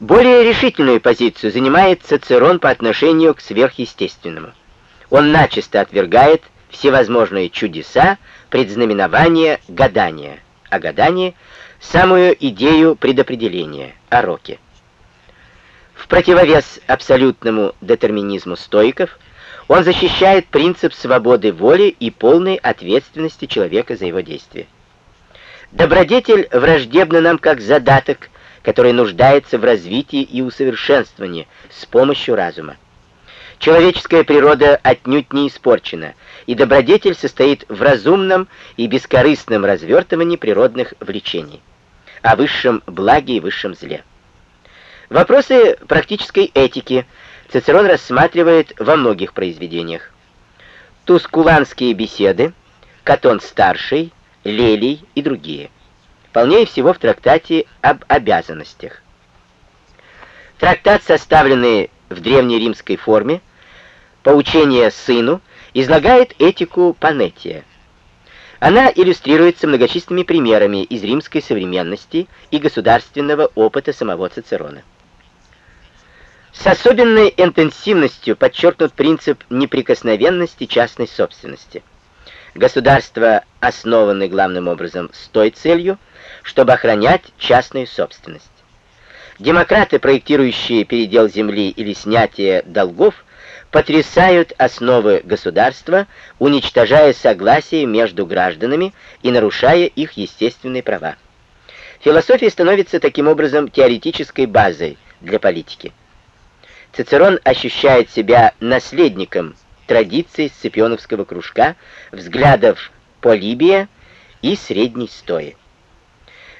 Более решительную позицию занимает Цицерон по отношению к сверхъестественному. Он начисто отвергает всевозможные чудеса, предзнаменования, гадания, а гадание — самую идею предопределения, о роке. В противовес абсолютному детерминизму стоиков он защищает принцип свободы воли и полной ответственности человека за его действия. Добродетель враждебна нам как задаток, который нуждается в развитии и усовершенствовании с помощью разума. Человеческая природа отнюдь не испорчена, и добродетель состоит в разумном и бескорыстном развертывании природных влечений, о высшем благе и высшем зле. Вопросы практической этики Цицерон рассматривает во многих произведениях. Тускуланские беседы, Катон Старший, Лелий и другие. Полнее всего в трактате об обязанностях. Трактат, составленный в древнеримской форме, «Поучение сыну», излагает этику Панетия. Она иллюстрируется многочисленными примерами из римской современности и государственного опыта самого Цицерона. С особенной интенсивностью подчеркнут принцип неприкосновенности частной собственности. Государство основано главным образом с той целью, чтобы охранять частную собственность. Демократы, проектирующие передел земли или снятие долгов, потрясают основы государства, уничтожая согласие между гражданами и нарушая их естественные права. Философия становится таким образом теоретической базой для политики. Цицерон ощущает себя наследником традиций сципионовского кружка, взглядов Полибия и средней стои.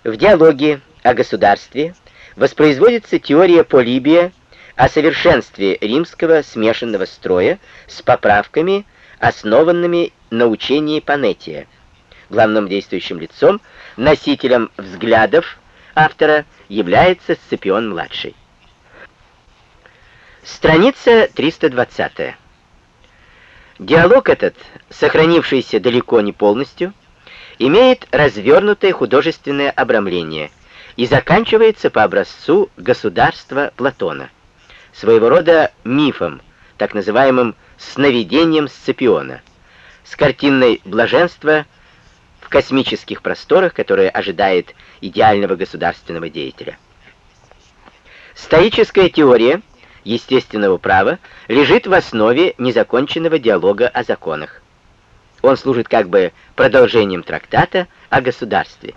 В диалоге о государстве воспроизводится теория Полибия о совершенстве римского смешанного строя с поправками, основанными на учении Панетия. Главным действующим лицом, носителем взглядов автора является Сципион-младший. Страница 320. Диалог этот, сохранившийся далеко не полностью, имеет развернутое художественное обрамление и заканчивается по образцу государства Платона, своего рода мифом, так называемым сновидением Сципиона, с картиной блаженства в космических просторах, которое ожидает идеального государственного деятеля. Стоическая теория — естественного права лежит в основе незаконченного диалога о законах. Он служит как бы продолжением трактата о государстве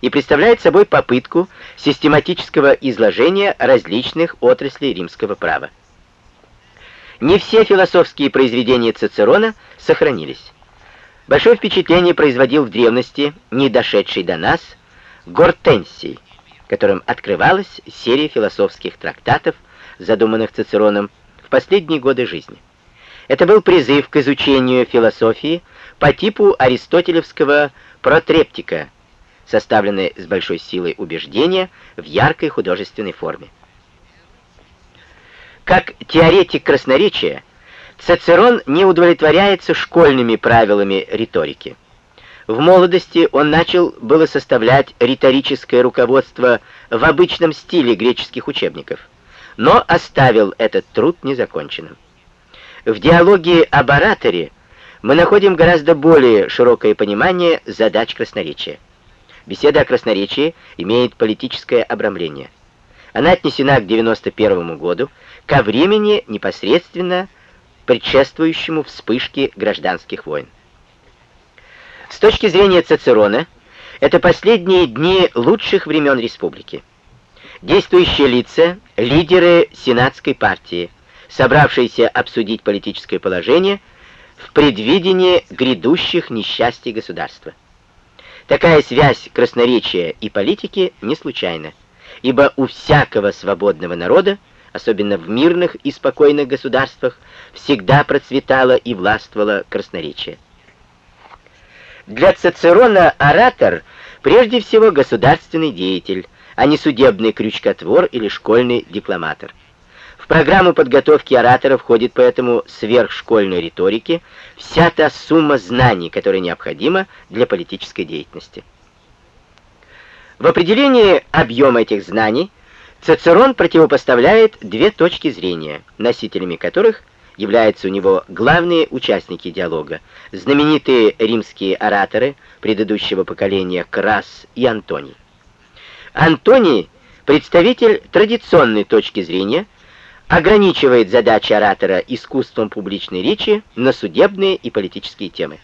и представляет собой попытку систематического изложения различных отраслей римского права. Не все философские произведения Цицерона сохранились. Большое впечатление производил в древности, не дошедший до нас, Гортенсий, которым открывалась серия философских трактатов задуманных Цицероном в последние годы жизни. Это был призыв к изучению философии по типу аристотелевского протрептика, составленный с большой силой убеждения в яркой художественной форме. Как теоретик красноречия, Цицерон не удовлетворяется школьными правилами риторики. В молодости он начал было составлять риторическое руководство в обычном стиле греческих учебников – но оставил этот труд незаконченным. В диалоге об ораторе мы находим гораздо более широкое понимание задач красноречия. Беседа о красноречии имеет политическое обрамление. Она отнесена к 91 году, ко времени непосредственно предшествующему вспышке гражданских войн. С точки зрения Цицерона, это последние дни лучших времен республики. Действующие лица — лидеры сенатской партии, собравшиеся обсудить политическое положение в предвидении грядущих несчастий государства. Такая связь красноречия и политики не случайна, ибо у всякого свободного народа, особенно в мирных и спокойных государствах, всегда процветало и властвовало красноречие. Для Цицерона оратор прежде всего государственный деятель, а не судебный крючкотвор или школьный декламатор. Программу подготовки оратора входит поэтому сверхшкольной риторики вся та сумма знаний, которая необходима для политической деятельности. В определении объема этих знаний Цицерон противопоставляет две точки зрения, носителями которых являются у него главные участники диалога, знаменитые римские ораторы предыдущего поколения Крас и Антоний. Антоний, представитель традиционной точки зрения, ограничивает задачи оратора искусством публичной речи на судебные и политические темы.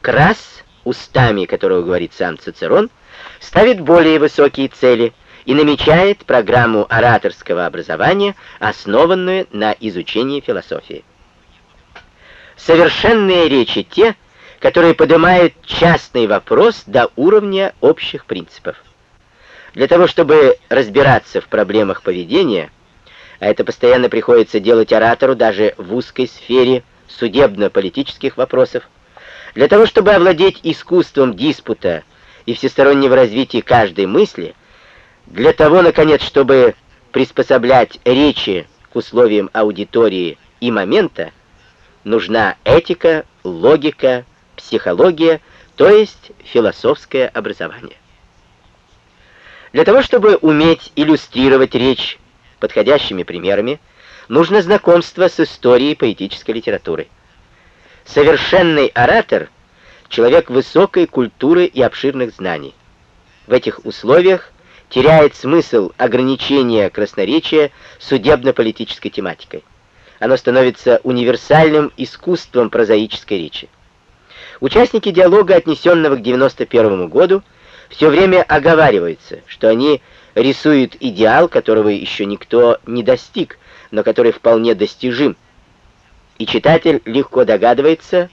Крас, устами которого говорит сам Цицерон, ставит более высокие цели и намечает программу ораторского образования, основанную на изучении философии. Совершенные речи те, которые поднимают частный вопрос до уровня общих принципов. Для того, чтобы разбираться в проблемах поведения, а это постоянно приходится делать оратору даже в узкой сфере судебно-политических вопросов, для того, чтобы овладеть искусством диспута и всестороннего развития каждой мысли, для того, наконец, чтобы приспособлять речи к условиям аудитории и момента, нужна этика, логика, психология, то есть философское образование. Для того, чтобы уметь иллюстрировать речь подходящими примерами, нужно знакомство с историей поэтической литературы. Совершенный оратор — человек высокой культуры и обширных знаний. В этих условиях теряет смысл ограничения красноречия судебно-политической тематикой. Оно становится универсальным искусством прозаической речи. Участники диалога, отнесенного к 91 году, все время оговариваются, что они рисуют идеал, которого еще никто не достиг, но который вполне достижим. И читатель легко догадывается,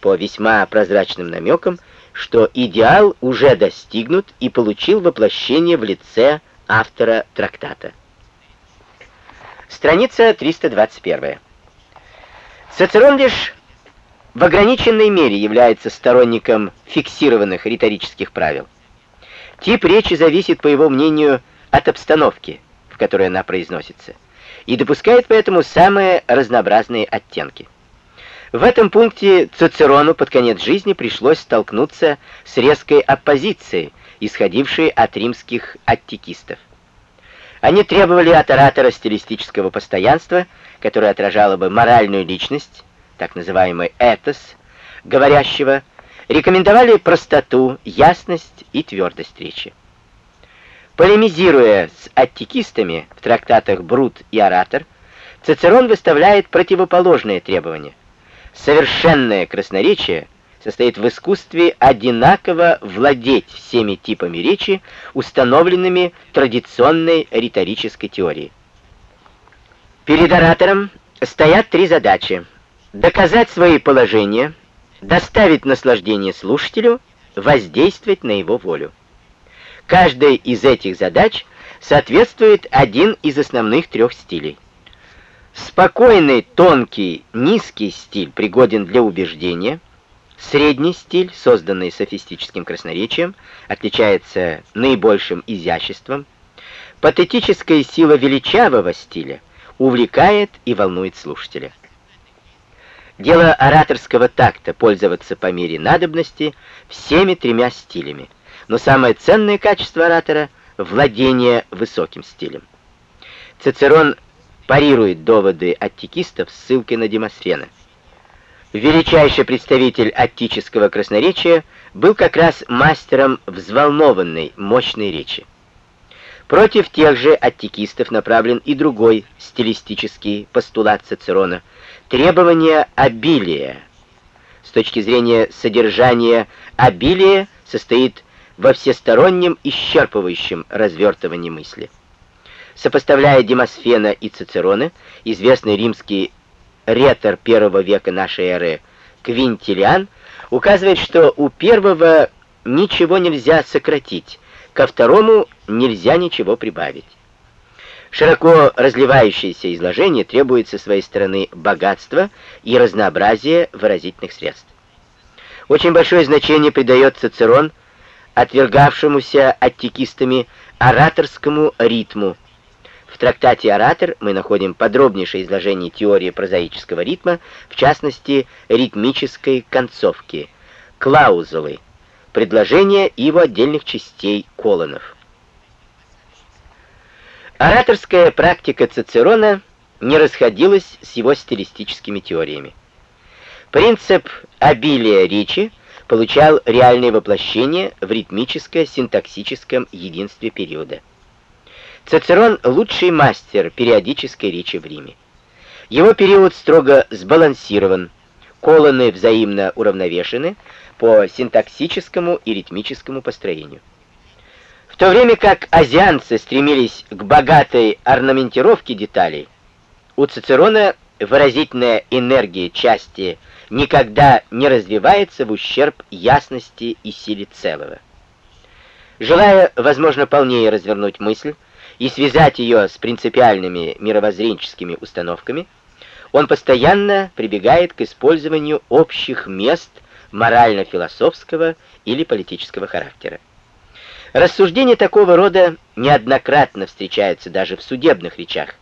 по весьма прозрачным намекам, что идеал уже достигнут и получил воплощение в лице автора трактата. Страница 321. Цицерон лишь в ограниченной мере является сторонником фиксированных риторических правил. Тип речи зависит, по его мнению, от обстановки, в которой она произносится, и допускает поэтому самые разнообразные оттенки. В этом пункте Цицерону под конец жизни пришлось столкнуться с резкой оппозицией, исходившей от римских аттикистов. Они требовали от оратора стилистического постоянства, которое отражало бы моральную личность, так называемый этос, говорящего, рекомендовали простоту, ясность и твердость речи. Полемизируя с аттикистами в трактатах «Брут» и «Оратор», Цицерон выставляет противоположные требования. Совершенное красноречие состоит в искусстве одинаково владеть всеми типами речи, установленными традиционной риторической теорией. Перед оратором стоят три задачи. Доказать свои положения – доставить наслаждение слушателю, воздействовать на его волю. Каждая из этих задач соответствует один из основных трех стилей. Спокойный, тонкий, низкий стиль пригоден для убеждения. Средний стиль, созданный софистическим красноречием, отличается наибольшим изяществом. Патетическая сила величавого стиля увлекает и волнует слушателя. Дело ораторского такта пользоваться по мере надобности всеми тремя стилями. Но самое ценное качество оратора — владение высоким стилем. Цицерон парирует доводы аттикистов с ссылкой на Демосфена. Величайший представитель аттического красноречия был как раз мастером взволнованной, мощной речи. Против тех же аттикистов направлен и другой стилистический постулат Цицерона — Требование обилия. С точки зрения содержания обилие состоит во всестороннем исчерпывающем развертывании мысли. Сопоставляя Демосфена и Цицерона, известный римский ретор первого века нашей эры Квинтилиан указывает, что у первого ничего нельзя сократить, ко второму нельзя ничего прибавить. Широко разливающееся изложение требует со своей стороны богатства и разнообразия выразительных средств. Очень большое значение придает Цицерон отвергавшемуся аттикистами ораторскому ритму. В трактате «Оратор» мы находим подробнейшее изложение теории прозаического ритма, в частности, ритмической концовки, клаузулы, предложения и его отдельных частей колонов. Ораторская практика Цицерона не расходилась с его стилистическими теориями. Принцип обилия речи получал реальное воплощение в ритмическо-синтаксическом единстве периода. Цицерон — лучший мастер периодической речи в Риме. Его период строго сбалансирован, колонны взаимно уравновешены по синтаксическому и ритмическому построению. В то время как азианцы стремились к богатой орнаментировке деталей, у Цицерона выразительная энергия части никогда не развивается в ущерб ясности и силе целого. Желая, возможно, полнее развернуть мысль и связать ее с принципиальными мировоззренческими установками, он постоянно прибегает к использованию общих мест морально-философского или политического характера. Рассуждения такого рода неоднократно встречаются даже в судебных речах,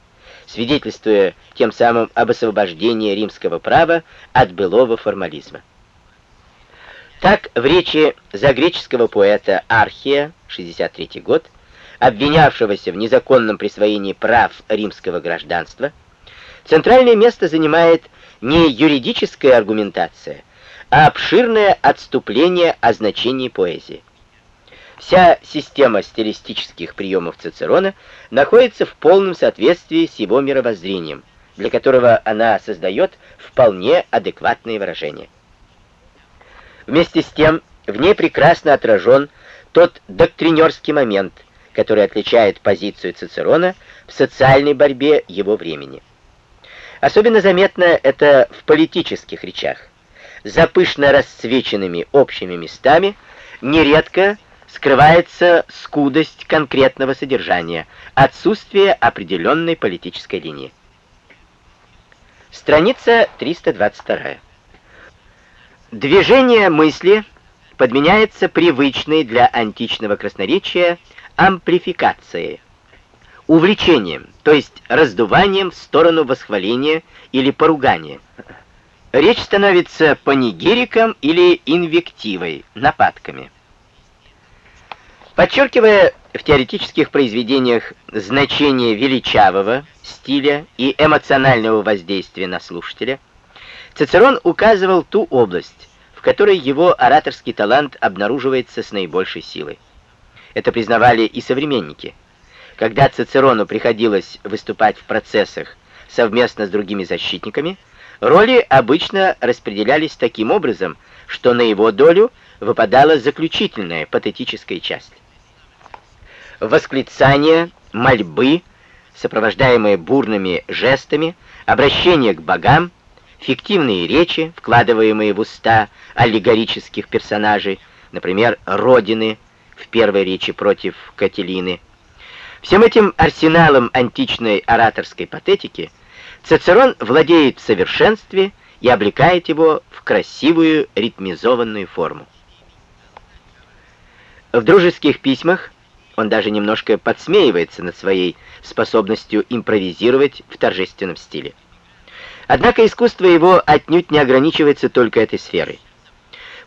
свидетельствуя тем самым об освобождении римского права от былого формализма. Так, в речи загреческого поэта Архия, 63 год, обвинявшегося в незаконном присвоении прав римского гражданства, центральное место занимает не юридическая аргументация, а обширное отступление о значении поэзии. Вся система стилистических приемов Цицерона находится в полном соответствии с его мировоззрением, для которого она создает вполне адекватные выражения. Вместе с тем, в ней прекрасно отражен тот доктринерский момент, который отличает позицию Цицерона в социальной борьбе его времени. Особенно заметно это в политических речах. За пышно расцвеченными общими местами нередко скрывается скудость конкретного содержания, отсутствие определенной политической линии. Страница 322. Движение мысли подменяется привычной для античного красноречия амплификацией, увлечением, то есть раздуванием в сторону восхваления или поругания. Речь становится панигириком или инвективой, нападками. Подчеркивая в теоретических произведениях значение величавого стиля и эмоционального воздействия на слушателя, Цицерон указывал ту область, в которой его ораторский талант обнаруживается с наибольшей силой. Это признавали и современники. Когда Цицерону приходилось выступать в процессах совместно с другими защитниками, роли обычно распределялись таким образом, что на его долю выпадала заключительная патетическая часть восклицания, мольбы, сопровождаемые бурными жестами, обращение к богам, фиктивные речи, вкладываемые в уста аллегорических персонажей, например, Родины в первой речи против Кателины. Всем этим арсеналом античной ораторской патетики Цицерон владеет в совершенстве и облекает его в красивую ритмизованную форму. В дружеских письмах он даже немножко подсмеивается над своей способностью импровизировать в торжественном стиле. Однако искусство его отнюдь не ограничивается только этой сферой.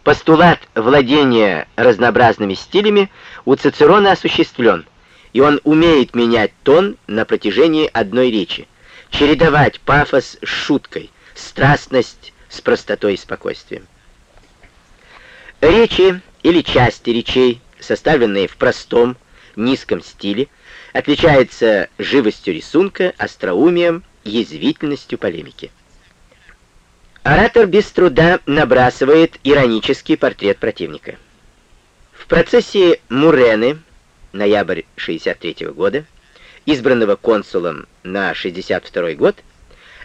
Постулат владения разнообразными стилями у Цицерона осуществлен, и он умеет менять тон на протяжении одной речи, чередовать пафос с шуткой, страстность с простотой и спокойствием. Речи или части речей, составленные в простом, низком стиле, отличается живостью рисунка, остроумием, язвительностью полемики. Оратор без труда набрасывает иронический портрет противника. В процессе Мурены, ноябрь 63 года, избранного консулом на 62 год,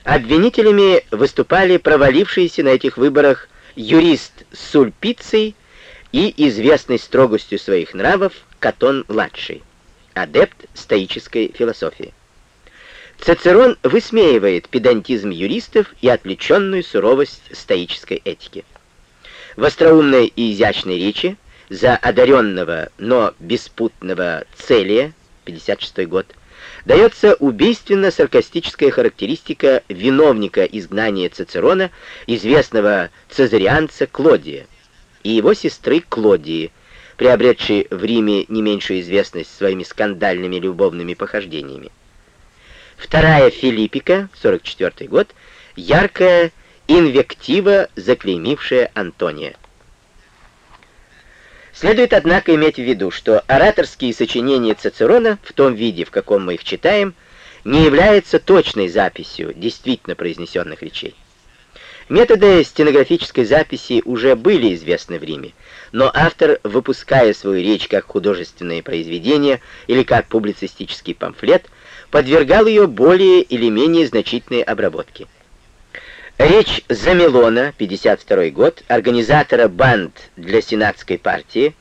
обвинителями выступали провалившиеся на этих выборах юрист Сульпиций и известный строгостью своих нравов Катон-младший, адепт стоической философии. Цицерон высмеивает педантизм юристов и отвлеченную суровость стоической этики. В остроумной и изящной речи за одаренного, но беспутного Целия, 56 год, дается убийственно-саркастическая характеристика виновника изгнания Цицерона, известного цезарианца Клодия, и его сестры Клодии, приобретший в Риме не меньшую известность своими скандальными любовными похождениями. Вторая Филиппика, 44 год, яркая инвектива, заклеймившая Антония. Следует, однако, иметь в виду, что ораторские сочинения Цицерона в том виде, в каком мы их читаем, не являются точной записью действительно произнесенных речей. Методы стенографической записи уже были известны в Риме, но автор, выпуская свою речь как художественное произведение или как публицистический памфлет, подвергал ее более или менее значительной обработке. Речь Замелона, 52 год, организатора банд для сенатской партии,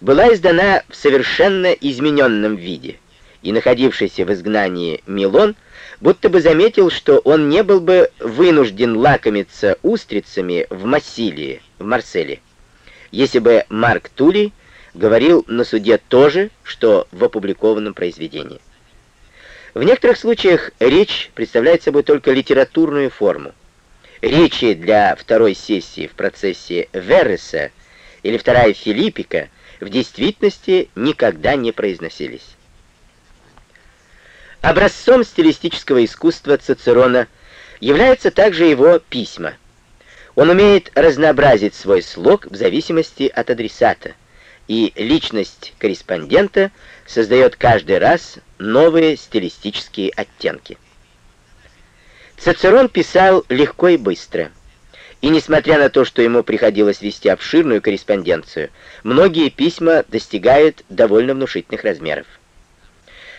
была издана в совершенно измененном виде, и находившийся в изгнании Милон будто бы заметил, что он не был бы вынужден лакомиться устрицами в Массилии, в Марселе, если бы Марк Тули говорил на суде то же, что в опубликованном произведении. В некоторых случаях речь представляет собой только литературную форму. Речи для второй сессии в процессе Верреса или вторая Филиппика в действительности никогда не произносились. Образцом стилистического искусства Цицерона являются также его письма. Он умеет разнообразить свой слог в зависимости от адресата, и личность корреспондента создает каждый раз новые стилистические оттенки. Цицерон писал легко и быстро. И несмотря на то, что ему приходилось вести обширную корреспонденцию, многие письма достигают довольно внушительных размеров.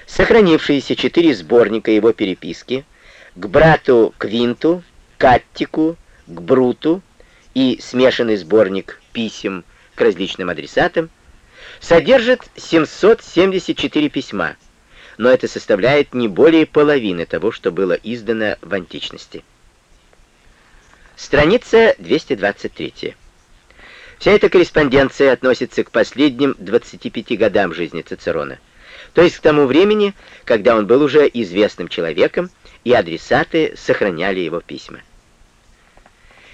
Сохранившиеся четыре сборника его переписки к брату Квинту, Каттику, к Бруту и смешанный сборник писем к различным адресатам содержат 774 письма, но это составляет не более половины того, что было издано в античности. Страница 223. Вся эта корреспонденция относится к последним 25 годам жизни Цицерона, то есть к тому времени, когда он был уже известным человеком, и адресаты сохраняли его письма.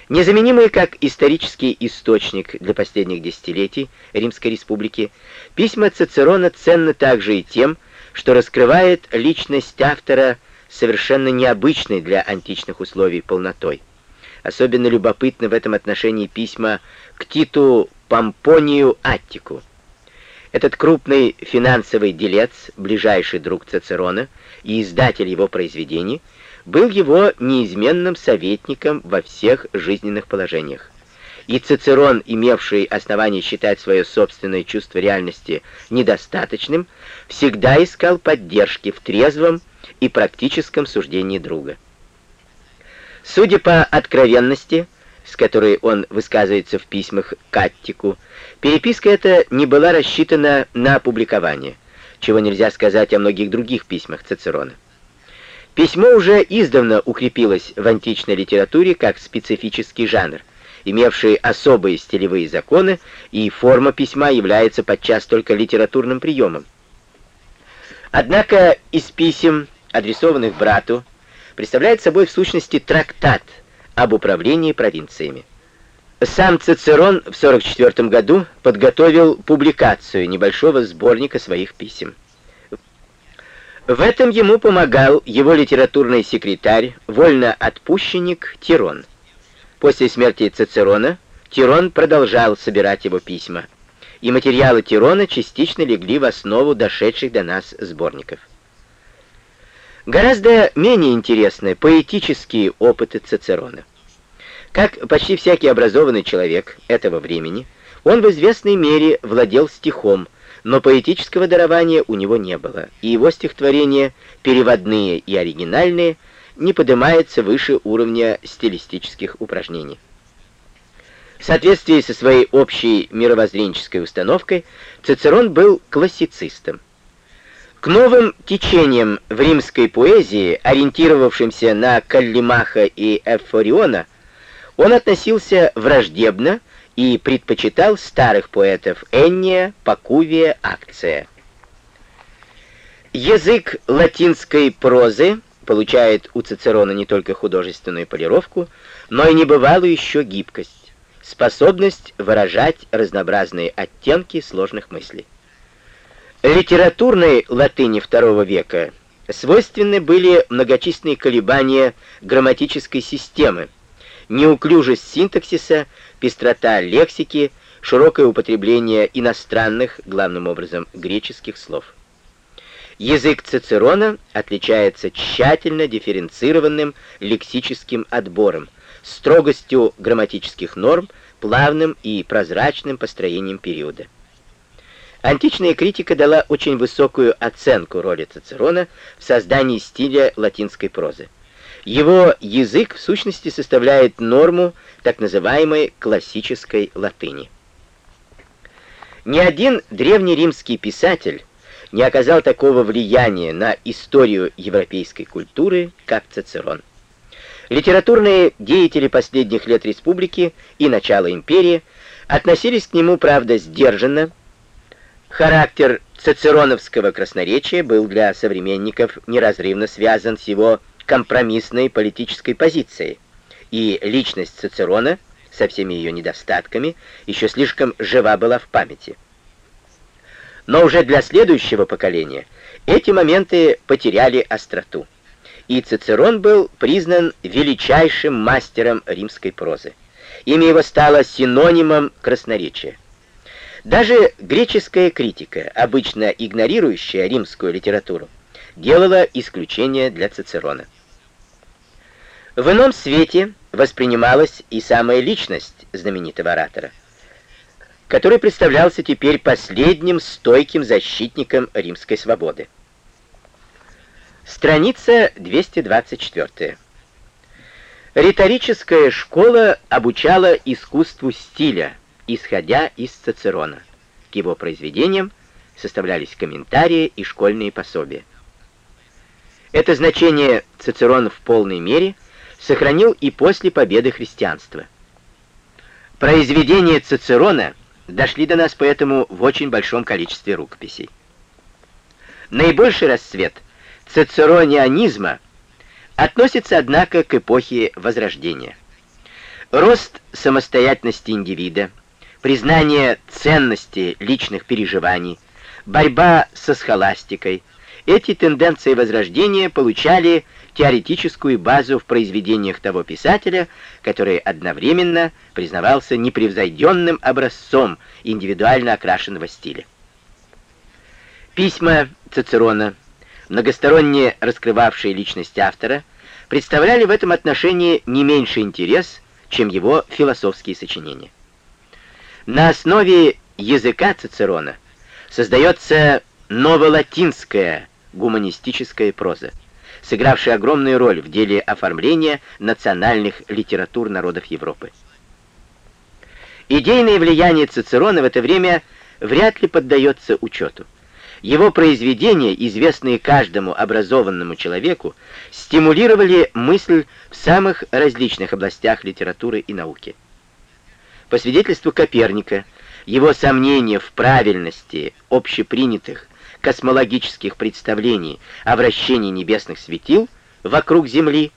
Незаменимые как исторический источник для последних десятилетий Римской Республики, письма Цицерона ценны также и тем, что раскрывает личность автора совершенно необычной для античных условий полнотой. Особенно любопытны в этом отношении письма к Титу Помпонию Аттику. Этот крупный финансовый делец, ближайший друг Цицерона и издатель его произведений, был его неизменным советником во всех жизненных положениях и Цицерон, имевший основание считать свое собственное чувство реальности недостаточным, всегда искал поддержки в трезвом и практическом суждении друга. Судя по откровенности, с которой он высказывается в письмах к Аттику, переписка эта не была рассчитана на опубликование, чего нельзя сказать о многих других письмах Цицерона. Письмо уже издавна укрепилось в античной литературе как специфический жанр – имевшие особые стилевые законы, и форма письма является подчас только литературным приемом. Однако из писем, адресованных брату, представляет собой в сущности трактат об управлении провинциями. Сам Цицерон в 44 году подготовил публикацию небольшого сборника своих писем. В этом ему помогал его литературный секретарь, вольноотпущенник Тирон. После смерти Цицерона Тирон продолжал собирать его письма, и материалы Тирона частично легли в основу дошедших до нас сборников. Гораздо менее интересны поэтические опыты Цицерона. Как почти всякий образованный человек этого времени, он в известной мере владел стихом, но поэтического дарования у него не было, и его стихотворения, переводные и оригинальные, не поднимается выше уровня стилистических упражнений. В соответствии со своей общей мировоззренческой установкой, Цицерон был классицистом. К новым течениям в римской поэзии, ориентировавшимся на Каллимаха и Эфориона, он относился враждебно и предпочитал старых поэтов Энния, Пакувия, Акция. Язык латинской прозы получает у Цицерона не только художественную полировку, но и небывалую еще гибкость. способность выражать разнообразные оттенки сложных мыслей. Литературной латыни II века свойственны были многочисленные колебания грамматической системы, неуклюжесть синтаксиса, пестрота лексики, широкое употребление иностранных, главным образом греческих слов. Язык Цицерона отличается тщательно дифференцированным лексическим отбором, строгостью грамматических норм, плавным и прозрачным построением периода. Античная критика дала очень высокую оценку роли Цицерона в создании стиля латинской прозы. Его язык в сущности составляет норму так называемой классической латыни. Ни один древнеримский писатель не оказал такого влияния на историю европейской культуры, как Цицерон. Литературные деятели последних лет республики и начала империи относились к нему, правда, сдержанно. Характер цицероновского красноречия был для современников неразрывно связан с его компромиссной политической позицией, и личность Цицерона со всеми ее недостатками еще слишком жива была в памяти. Но уже для следующего поколения эти моменты потеряли остроту и Цицерон был признан величайшим мастером римской прозы. Имя его стало синонимом красноречия. Даже греческая критика, обычно игнорирующая римскую литературу, делала исключение для Цицерона. В ином свете воспринималась и самая личность знаменитого оратора, который представлялся теперь последним стойким защитником римской свободы. Страница 224. Риторическая школа обучала искусству стиля, исходя из Цицерона. К его произведениям составлялись комментарии и школьные пособия. Это значение Цицерон в полной мере сохранил и после победы христианства. Произведения Цицерона дошли до нас поэтому в очень большом количестве рукописей. Наибольший расцвет цицеронианизма относится, однако, к эпохе Возрождения. Рост самостоятельности индивида, признание ценности личных переживаний, борьба со схоластикой – эти тенденции Возрождения получали теоретическую базу в произведениях того писателя, который одновременно признавался непревзойденным образцом индивидуально окрашенного стиля. Письма Цицерона многосторонне раскрывавшие личность автора, представляли в этом отношении не меньший интерес, чем его философские сочинения. На основе языка Цицерона создается новолатинская гуманистическая проза, сыгравшая огромную роль в деле оформления национальных литератур народов Европы. Идейное влияние Цицерона в это время вряд ли поддается учету. Его произведения, известные каждому образованному человеку, стимулировали мысль в самых различных областях литературы и науки. По свидетельству Коперника, его сомнения в правильности общепринятых космологических представлений о вращении небесных светил вокруг Земли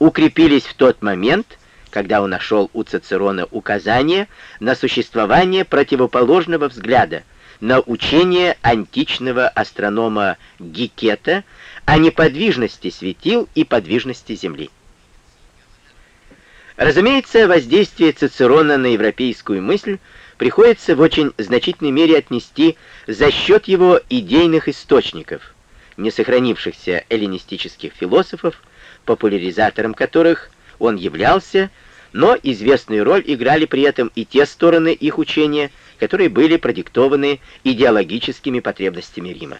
укрепились в тот момент, когда он нашел у Цицерона указание на существование противоположного взгляда – на учение античного астронома Гикета о неподвижности светил и подвижности Земли. Разумеется, воздействие Цицерона на европейскую мысль приходится в очень значительной мере отнести за счет его идейных источников, не сохранившихся эллинистических философов, популяризатором которых он являлся, но известную роль играли при этом и те стороны их учения, которые были продиктованы идеологическими потребностями Рима.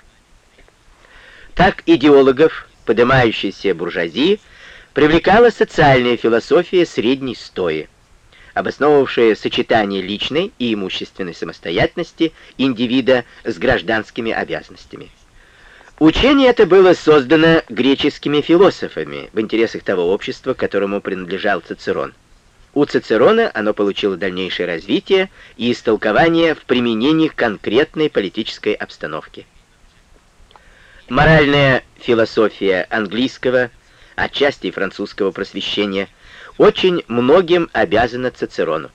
Так идеологов, поднимающейся буржуазии, привлекала социальная философия средней стои, обосновывавшая сочетание личной и имущественной самостоятельности индивида с гражданскими обязанностями. Учение это было создано греческими философами в интересах того общества, которому принадлежал Цицерон. У Цицерона оно получило дальнейшее развитие и истолкование в применении конкретной политической обстановки. Моральная философия английского, отчасти французского просвещения очень многим обязана Цицерону.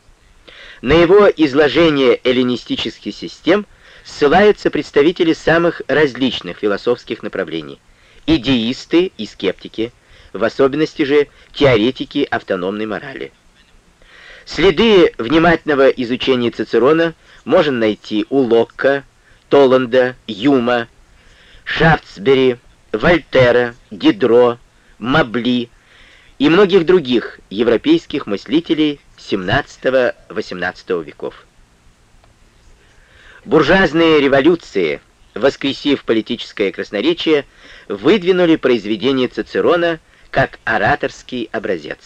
На его изложение эллинистических систем ссылаются представители самых различных философских направлений. Идеисты и скептики, в особенности же теоретики автономной морали. Следы внимательного изучения Цицерона можно найти у Локка, Толланда, Юма, Шафтсбери, Вольтера, Дидро, Мабли и многих других европейских мыслителей XVII-XVIII веков. Буржуазные революции, воскресив политическое красноречие, выдвинули произведение Цицерона как ораторский образец.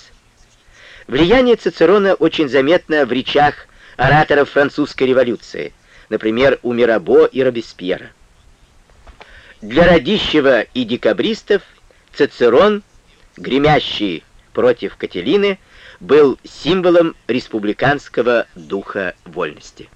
Влияние Цицерона очень заметно в речах ораторов французской революции, например, у Мирабо и Робеспьера. Для Радищева и декабристов Цицерон, гремящий против Кателины, был символом республиканского духа вольности.